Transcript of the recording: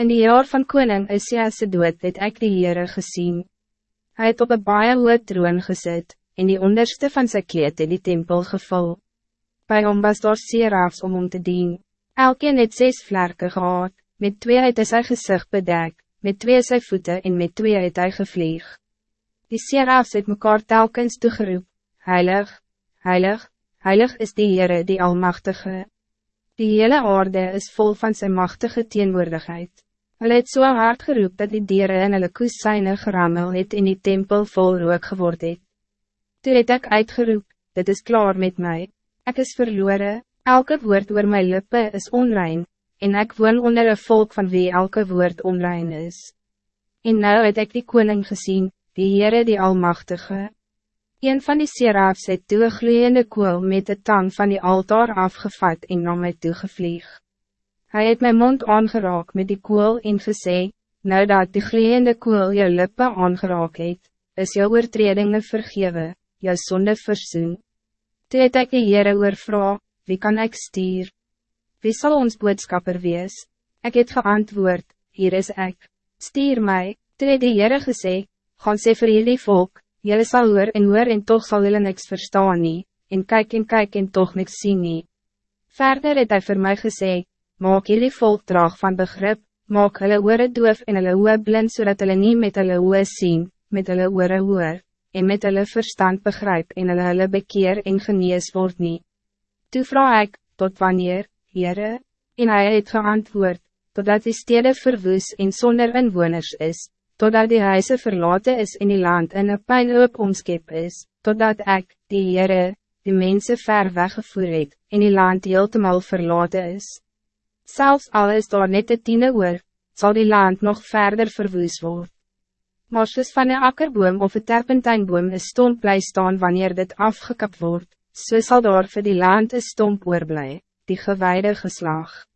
In die jaar van koning Isias' dood het ek die Heere gezien. Hij het op een baie hoë troon gezet, en die onderste van zijn kleed het die tempel gevul. Bij hom was daar serafs om om te dien. Elkeen het zes vlerken gehad, met twee het hy sy gezicht bedek, met twee sy voeten en met twee het hy gevlieg. Die serafs het mekaar telkens toegeroep, Heilig, heilig, heilig is die Heere die Almachtige. Die hele aarde is vol van zijn machtige teenwoordigheid. Hulle het so hard geroep dat die dieren in hulle koesyne gerammel het en die tempel vol rook geword het. Toe het ek uitgeroep, dit is klaar met mij. Ik is verloren, elke woord oor my lippe is onrein, en ik woon onder een volk van wie elke woord onrein is. En nou het ek die koning gezien, die Heere die Almachtige. Een van die serafs het toe een gloeiende kool met de tang van die altaar afgevat en na my toegevlieg. Hij het mijn mond aangeraak met die kool en gesê, nou dat die gloeiende kool jou lippe aangeraak het, is jou oortredinge vergewe, jou sonde versoen. Toe het ek die Heere oorvra, wie kan ik stuur? Wie zal ons boodskapper wees? Ik het geantwoord, hier is ik. Stuur mij, toe het die Heere gesê, gaan sê vir jullie volk, jullie sal hoor en hoor en toch zal jullie niks verstaan nie, en kyk en kyk en toch niks zien nie. Verder het hy vir my gesê, maak jullie volk draag van begrip, maak hulle oore doof en hulle oe blind zodat hulle nie met hulle oe sien, met hulle oore hoor, en met hulle verstand begrijp en hulle hulle bekeer en genees word nie. Toe vraag ek, tot wanneer, Heere? En hij het geantwoord, totdat die stede verwoes en zonder inwoners is, totdat die huise verlaten is in die land in een pijnloop omskep is, totdat ik, die Heere, die mensen ver weggevoer het, en die land heeltemal verlaten is. Zelfs al is daar net de tiende oor, zal die land nog verder verwoes worden. Maar soos van een akkerboom of een terpentijnboom is stomp bly staan wanneer dit afgekap wordt, so sal daar vir die land een stomp oorblij, die gewijde geslag.